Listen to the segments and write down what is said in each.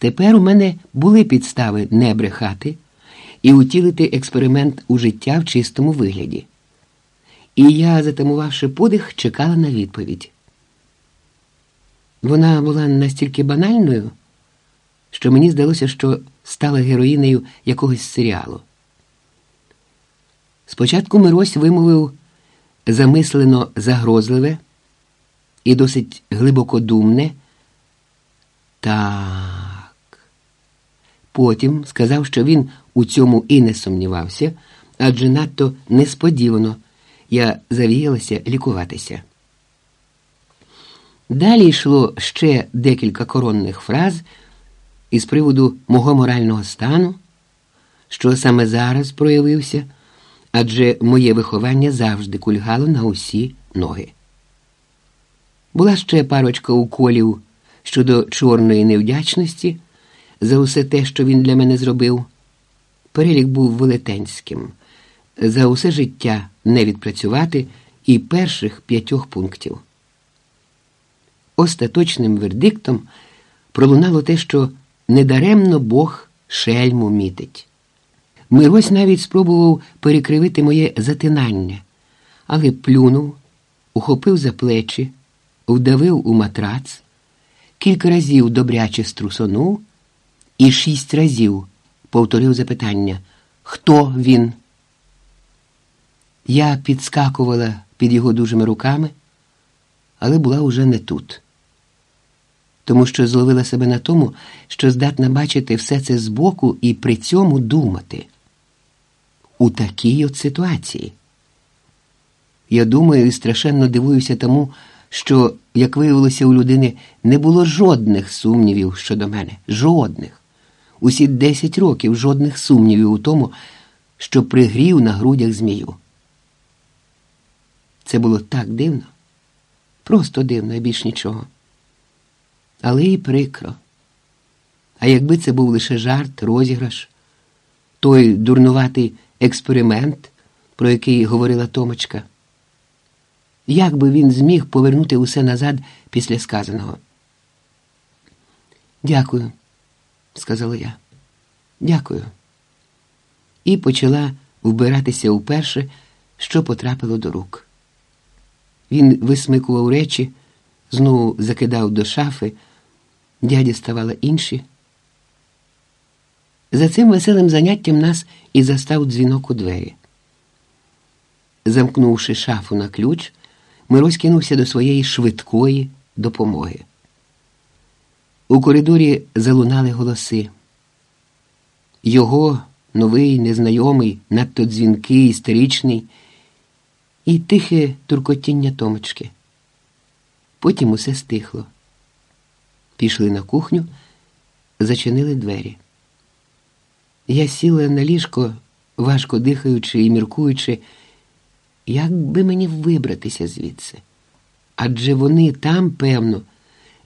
Тепер у мене були підстави не брехати і утілити експеримент у життя в чистому вигляді. І я, затамувавши подих, чекала на відповідь. Вона була настільки банальною, що мені здалося, що стала героїнею якогось серіалу. Спочатку Мирось вимовив замислено загрозливе і досить глибокодумне. Так. Потім сказав, що він у цьому і не сумнівався, адже надто несподівано я завіялася лікуватися. Далі йшло ще декілька коронних фраз із приводу мого морального стану, що саме зараз проявився, адже моє виховання завжди кульгало на усі ноги. Була ще парочка уколів щодо чорної невдячності за усе те, що він для мене зробив. Перелік був велетенським, за усе життя не відпрацювати і перших п'ятьох пунктів. Остаточним вердиктом пролунало те, що недаремно Бог шельму мітить. Мирось навіть спробував перекривити моє затинання, але плюнув, ухопив за плечі, вдавив у матрац, кілька разів добряче струсонув і шість разів повторив запитання Хто він? Я підскакувала під його дужими руками, але була уже не тут, тому що зловила себе на тому, що здатна бачити все це збоку і при цьому думати. У такій от ситуації. Я думаю і страшенно дивуюся тому, що, як виявилося, у людини не було жодних сумнівів щодо мене. Жодних. Усі десять років жодних сумнівів у тому, що пригрів на грудях змію. Це було так дивно, просто дивно і більш нічого. Але і прикро. А якби це був лише жарт, розіграш, той дурнуватий експеримент, про який говорила Томочка, як би він зміг повернути усе назад після сказаного? Дякую, сказала я. Дякую. І почала вбиратися уперше, що потрапило до рук. Він висмикував речі, знову закидав до шафи, дяді ставала інші. За цим веселим заняттям нас і застав дзвінок у двері. Замкнувши шафу на ключ, Мирось кинувся до своєї швидкої допомоги. У коридорі залунали голоси. Його новий, незнайомий, надто дзвінкий, істеричний і тихе туркотіння Томочки. Потім усе стихло. Пішли на кухню, зачинили двері. Я сіла на ліжко, важко дихаючи і міркуючи, як би мені вибратися звідси. Адже вони там, певно,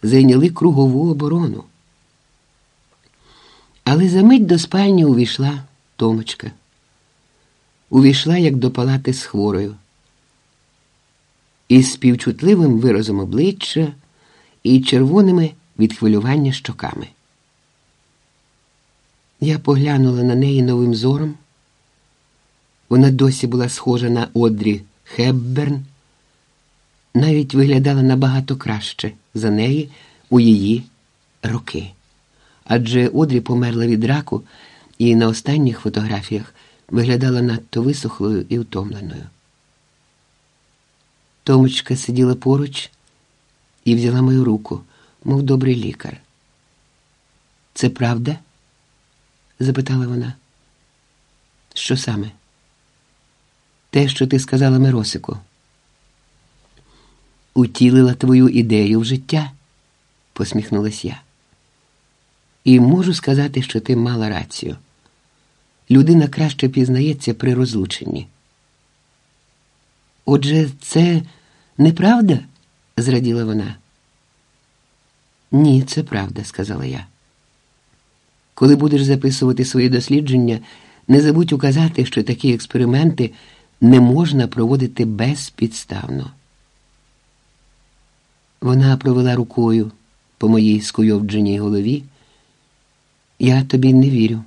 зайняли кругову оборону. Але за мить до спальні увійшла Томочка. Увійшла, як до палати з хворою із співчутливим виразом обличчя і червоними від хвилювання щоками. Я поглянула на неї новим зором. Вона досі була схожа на Одрі Хепберн, навіть виглядала набагато краще за неї у її роки. Адже Одрі померла від раку і на останніх фотографіях виглядала надто висохлою і втомленою. Томочка сиділа поруч і взяла мою руку, мов добрий лікар. Це правда? запитала вона. Що саме? Те, що ти сказала Миросику. Утілила твою ідею в життя, посміхнулась я. І можу сказати, що ти мала рацію. Людина краще пізнається при розлученні. Отже, це неправда? зраділа вона. Ні, це правда, сказала я. Коли будеш записувати свої дослідження, не забудь указати, що такі експерименти не можна проводити безпідставно. Вона провела рукою по моїй скуйовдженій голові Я тобі не вірю.